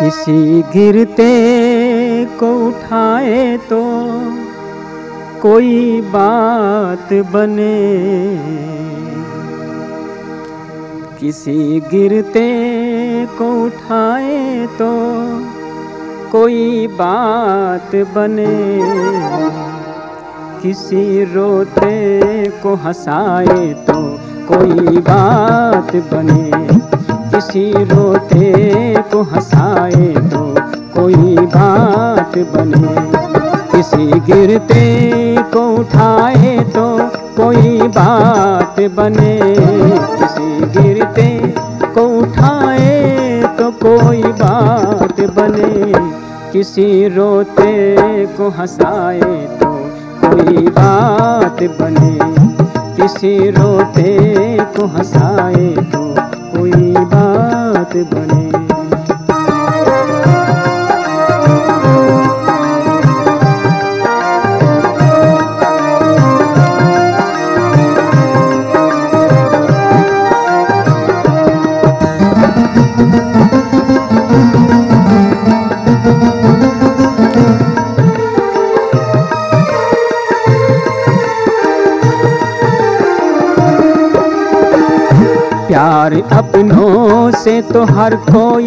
किसी गिरते को उठाए तो कोई बात बने। किसी गिरते को उठाए तो कोई बात बने। किसी रोते को हंसाए तो कोई बात बने। किसी रोते को हंसाए तो कोई बात बने। किसी गिरते को उठाए तो कोई बात बने। किसी गिरते को उठाए तो कोई बात बने। किसी रोते को हंसाए तो कोई बात बने। किसी रोते को हंसाए तो कोई बात बने। प्यार अपनों से तो हर कोई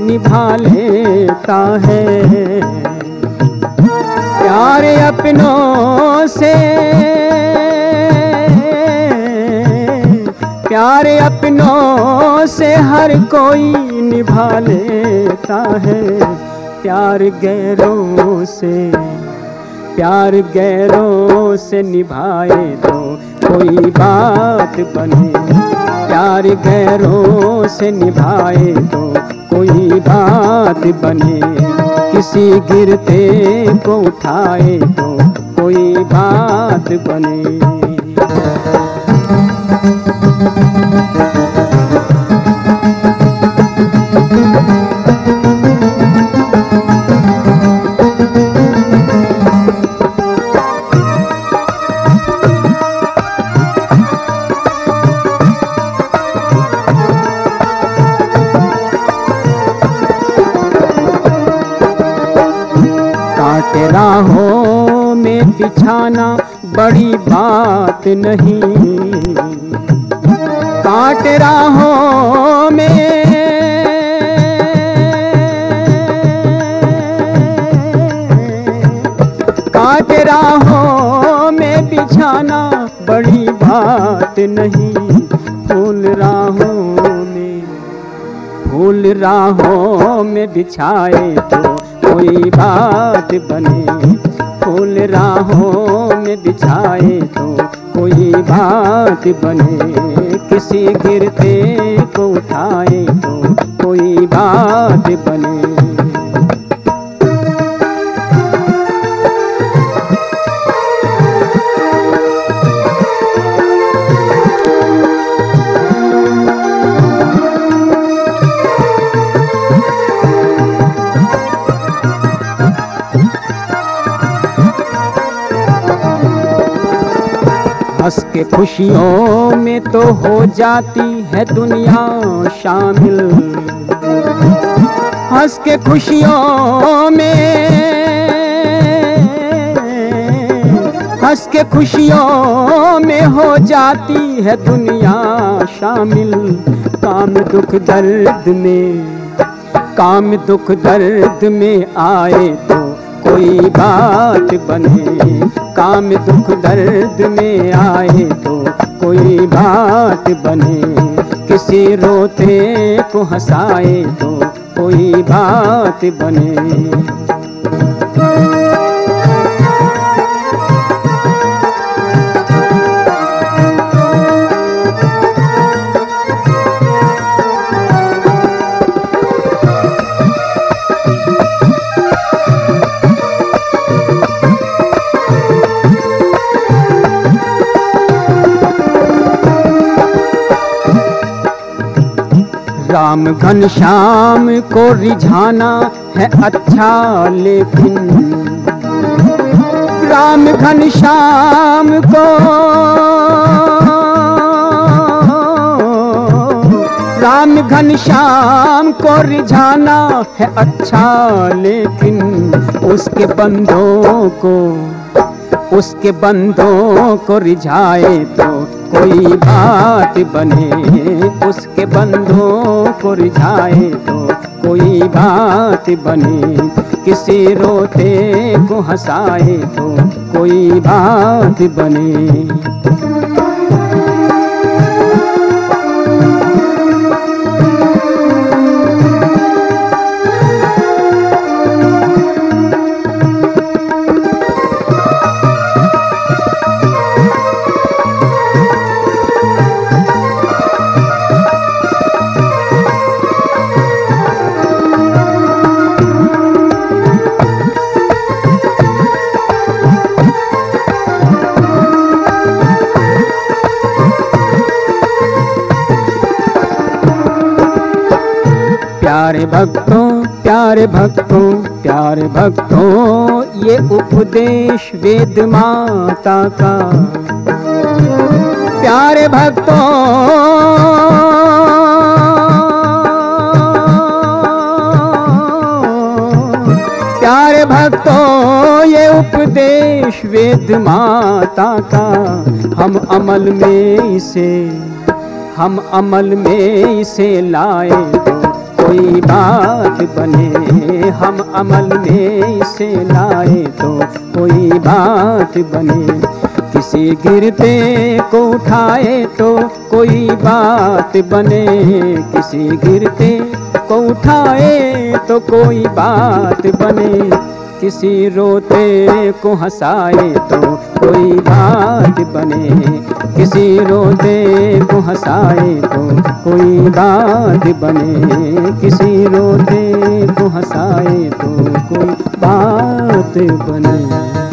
निभा लेता है। प्यार अपनों से, प्यार अपनों से हर कोई निभा लेता है। प्यार गैरों से, प्यार गैरों से निभाए तो कोई बात बने प्यार गैरों से निभाए तो कोई बात बने। किसी गिरते को उठाए तो कोई बात बने। बिछाना बड़ी बात नहीं। काट रहा राहों में। काट रहा राहों में बिछाना बड़ी बात नहीं। फूल राहों में, फूल राहों में बिछाए तो कोई बात बने। फूल राहों में बिछाए तो कोई बात बने। किसी गिरते को उठाए तो कोई बात बने। हंस के खुशियों में तो हो जाती है दुनिया शामिल। हंस के खुशियों में, हंस के खुशियों में हो जाती है दुनिया शामिल। काम दुख दर्द में, काम दुख दर्द में आए तो कोई बात बने। काम दुख दर्द में आए तो कोई बात बने। किसी रोते को हंसाए तो कोई बात बने। राम घन श्याम को रिझाना है अच्छा लेकिन राम घन श्याम को राम घन श्याम को रिझाना है अच्छा लेकिन उसके बंदों को उसके बंदों को रिझाए तो कोई बात बने। उसके बंदों को रिझाए तो कोई बात बने। किसी रोते को हंसाए तो कोई बात बने। प्यारे भक्तों प्यारे भक्तों प्यारे भक्तों, ये उपदेश वेद माता का। प्यारे भक्तों प्यारे भक्तों, ये उपदेश वेद माता का। हम अमल में इसे, हम अमल में इसे लाए तो कोई बात बने, हम अमल में इसे लाए तो कोई बात बने। किसी गिरते को उठाए तो कोई बात बने। किसी गिरते को उठाए तो कोई बात बने। किसी रोते को हंसाए तो कोई बात बने। किसी रोते को हंसाए तो कोई बात बने। किसी रोते को हंसाए तो कोई बात बने।